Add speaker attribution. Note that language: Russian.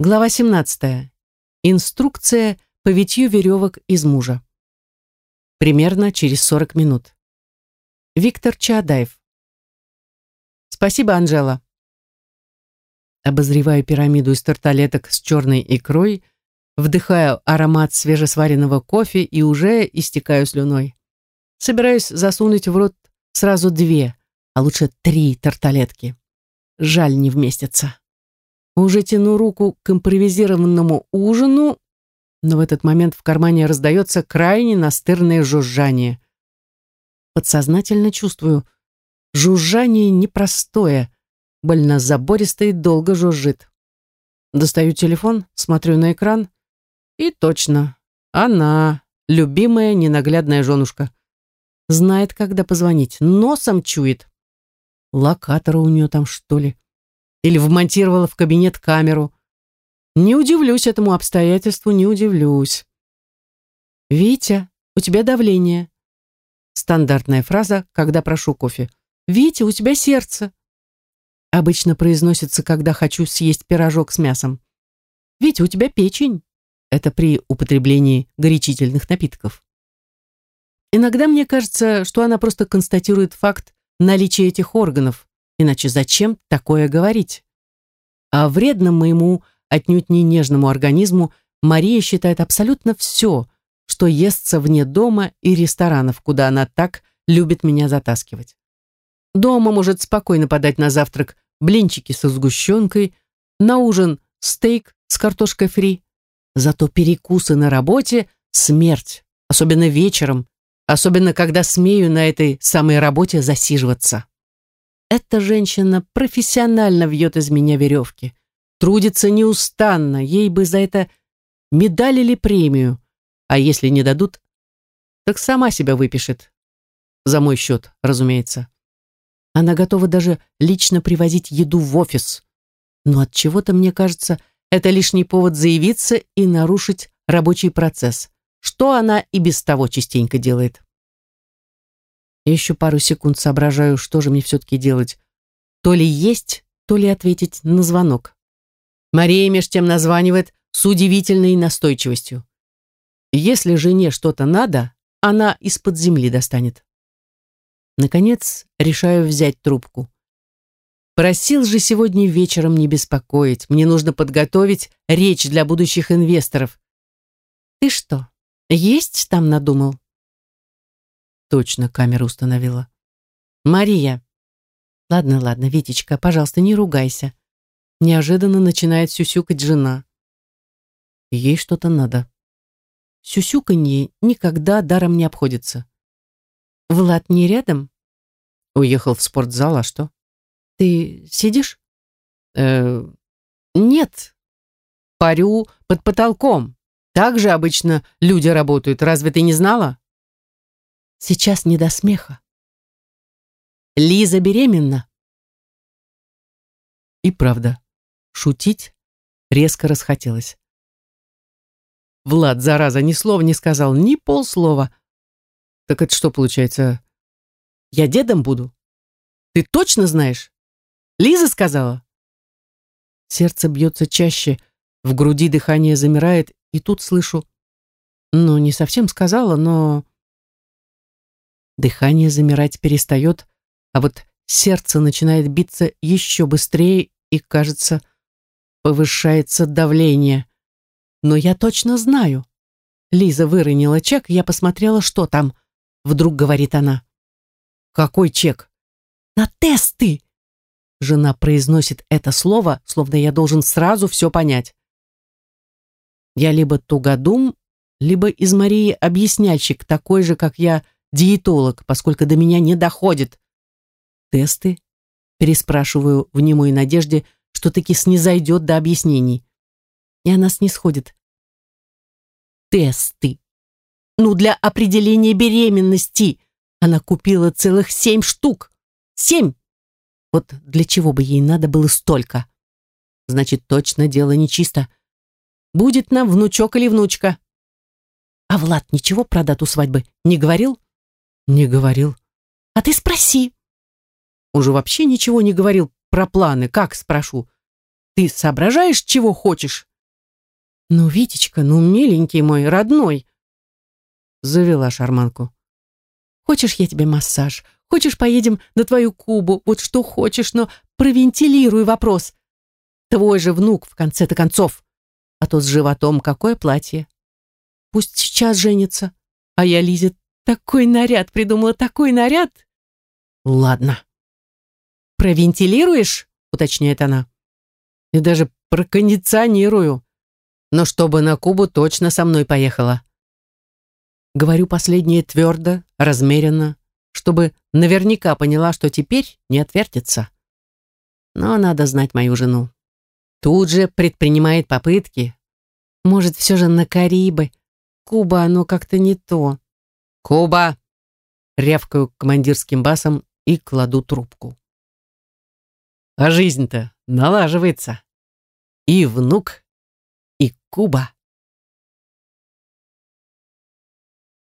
Speaker 1: Глава 17. Инструкция по витью веревок из мужа. Примерно через 40 минут. Виктор Чаадаев. Спасибо, Анжела. Обозреваю пирамиду из тарталеток с черной икрой, вдыхаю аромат свежесваренного кофе и уже истекаю слюной. Собираюсь засунуть в рот сразу две, а лучше три тарталетки. Жаль, не вместятся. Уже тяну руку к импровизированному ужину, но в этот момент в кармане раздается крайне настырное жужжание. Подсознательно чувствую, жужжание непростое, больно забористо и долго жужжит. Достаю телефон, смотрю на экран, и точно, она, любимая ненаглядная женушка. Знает, когда позвонить, носом чует. Локатора у нее там, что ли? Или вмонтировала в кабинет камеру. Не удивлюсь этому обстоятельству, не удивлюсь. «Витя, у тебя давление». Стандартная фраза, когда прошу кофе. «Витя, у тебя сердце». Обычно произносится, когда хочу съесть пирожок с мясом. «Витя, у тебя печень». Это при употреблении горячительных напитков. Иногда мне кажется, что она просто констатирует факт наличия этих органов, иначе зачем такое говорить? А вредным моему, отнюдь не нежному организму Мария считает абсолютно все, что естся вне дома и ресторанов, куда она так любит меня затаскивать. Дома может спокойно подать на завтрак блинчики со сгущенкой, на ужин стейк с картошкой фри, зато перекусы на работе — смерть, особенно вечером, особенно когда смею на этой самой работе засиживаться. Эта женщина профессионально вьет из меня веревки, трудится неустанно, ей бы за это медаль или премию, а если не дадут, так сама себя выпишет. За мой счет, разумеется. Она готова даже лично привозить еду в офис. Но от чего-то мне кажется, это лишний повод заявиться и нарушить рабочий процесс что она и без того частенько делает. Я еще пару секунд соображаю, что же мне все-таки делать. То ли есть, то ли ответить на звонок. Мария меж тем названивает с удивительной настойчивостью. Если жене что-то надо, она из-под земли достанет. Наконец, решаю взять трубку. Просил же сегодня вечером не беспокоить. Мне нужно подготовить речь для будущих инвесторов. Ты что, есть там надумал? Точно камеру установила. Мария. Ладно, ладно, Витечка, пожалуйста, не ругайся. Неожиданно начинает сюсюкать жена. Ей что-то надо. Сюсюканье никогда даром не обходится. Влад не рядом? Уехал в спортзал, а что? Ты сидишь? Э, нет. Парю под потолком. Так же обычно люди работают, разве ты не знала? Сейчас не до смеха. Лиза беременна. И правда, шутить резко расхотелось. Влад, зараза, ни слова не сказал, ни полслова. Так это что получается? Я дедом буду? Ты точно знаешь? Лиза сказала? Сердце бьется чаще, в груди дыхание замирает, и тут слышу, ну, не совсем сказала, но... Дыхание замирать перестает, а вот сердце начинает биться еще быстрее и, кажется, повышается давление. Но я точно знаю. Лиза выронила чек, я посмотрела, что там. Вдруг говорит она. «Какой чек?» «На тесты!» Жена произносит это слово, словно я должен сразу все понять. Я либо тугодум, либо из Марии объясняльщик, такой же, как я, диетолог, поскольку до меня не доходит. Тесты? Переспрашиваю в немой надежде, что таки снизойдет до объяснений. И она снисходит. Тесты. Ну, для определения беременности. Она купила целых семь штук. Семь! Вот для чего бы ей надо было столько? Значит, точно дело нечисто. Будет нам внучок или внучка. А Влад ничего про дату свадьбы не говорил? Не говорил. А ты спроси. Он же вообще ничего не говорил про планы. Как спрошу? Ты соображаешь, чего хочешь? Ну, Витечка, ну, миленький мой, родной. Завела шарманку. Хочешь, я тебе массаж? Хочешь, поедем на твою Кубу? Вот что хочешь, но провентилируй вопрос. Твой же внук, в конце-то концов. А то с животом какое платье? Пусть сейчас женится. А я, Лизе, такой наряд придумала, такой наряд. Ладно. Провентилируешь? Уточняет она. И даже прокондиционирую. Но чтобы на Кубу точно со мной поехала. Говорю последнее твердо, размеренно, чтобы наверняка поняла, что теперь не отвертится. Но надо знать мою жену. Тут же предпринимает попытки. Может, все же на Карибы. Куба, оно как-то не то. Куба! Рявкаю командирским басом и кладу трубку. А жизнь-то налаживается. И внук, и Куба.